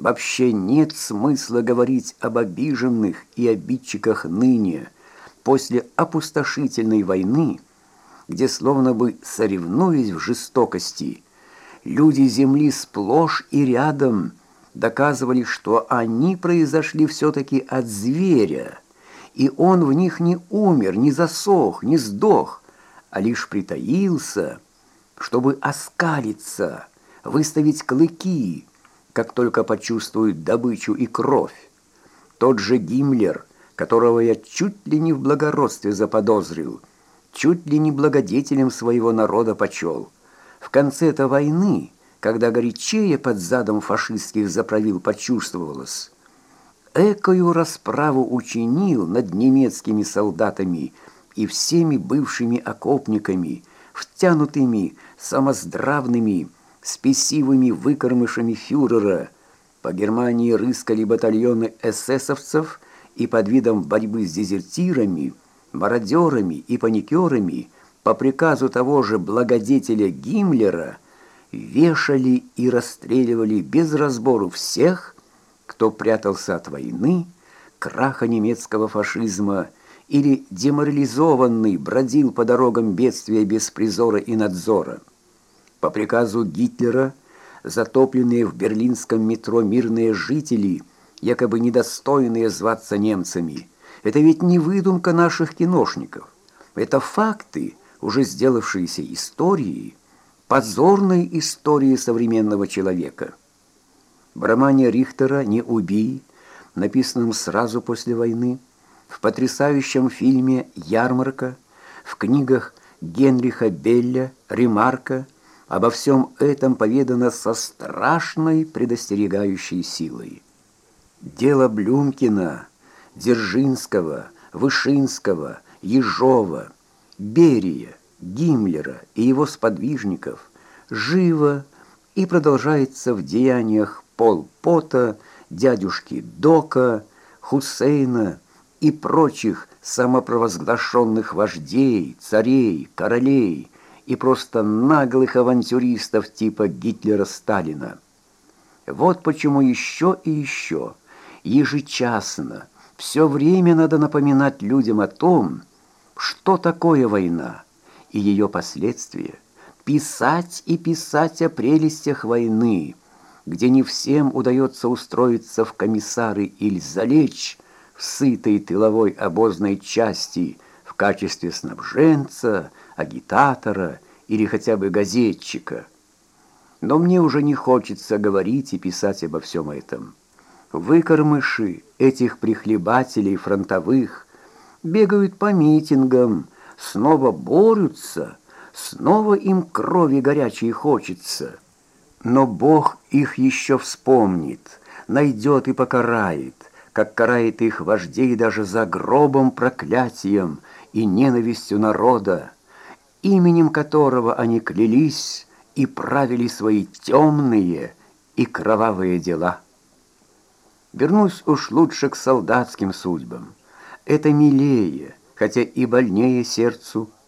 Вообще нет смысла говорить об обиженных и обидчиках ныне, после опустошительной войны, где словно бы соревнуясь в жестокости, люди Земли сплошь и рядом доказывали, что они произошли все-таки от зверя, и он в них не умер, не засох, не сдох, а лишь притаился, чтобы оскалиться, выставить клыки, как только почувствует добычу и кровь. Тот же Гиммлер, которого я чуть ли не в благородстве заподозрил, чуть ли не благодетелем своего народа почел. В конце-то войны, когда горячее под задом фашистских заправил почувствовалось, экою расправу учинил над немецкими солдатами и всеми бывшими окопниками, втянутыми самоздравными, спесивыми выкормышами фюрера. По Германии рыскали батальоны эсэсовцев и под видом борьбы с дезертирами, мародерами и паникерами по приказу того же благодетеля Гиммлера вешали и расстреливали без разбору всех, кто прятался от войны, краха немецкого фашизма или деморализованный бродил по дорогам бедствия без призора и надзора. По приказу Гитлера затопленные в берлинском метро мирные жители, якобы недостойные зваться немцами, это ведь не выдумка наших киношников. Это факты, уже сделавшиеся историей, позорной историей современного человека. В романе Рихтера «Не убий», написанном сразу после войны, в потрясающем фильме «Ярмарка», в книгах Генриха Белля, Ремарка – Обо всем этом поведано со страшной предостерегающей силой. Дело Блюмкина, Дзержинского, Вышинского, Ежова, Берия, Гиммлера и его сподвижников живо и продолжается в деяниях Пол Пота, дядюшки Дока, Хусейна и прочих самопровозглашенных вождей, царей, королей, и просто наглых авантюристов типа Гитлера-Сталина. Вот почему еще и еще, ежечасно, все время надо напоминать людям о том, что такое война и ее последствия, писать и писать о прелестях войны, где не всем удается устроиться в комиссары или залечь в сытой тыловой обозной части качестве снабженца, агитатора или хотя бы газетчика. Но мне уже не хочется говорить и писать обо всем этом. Выкормыши этих прихлебателей фронтовых бегают по митингам, снова борются, снова им крови горячей хочется. Но Бог их еще вспомнит, найдет и покарает, как карает их вождей даже за гробом проклятием и ненавистью народа именем которого они клялись и правили свои темные и кровавые дела. Вернусь уж лучше к солдатским судьбам. Это милее, хотя и больнее сердцу,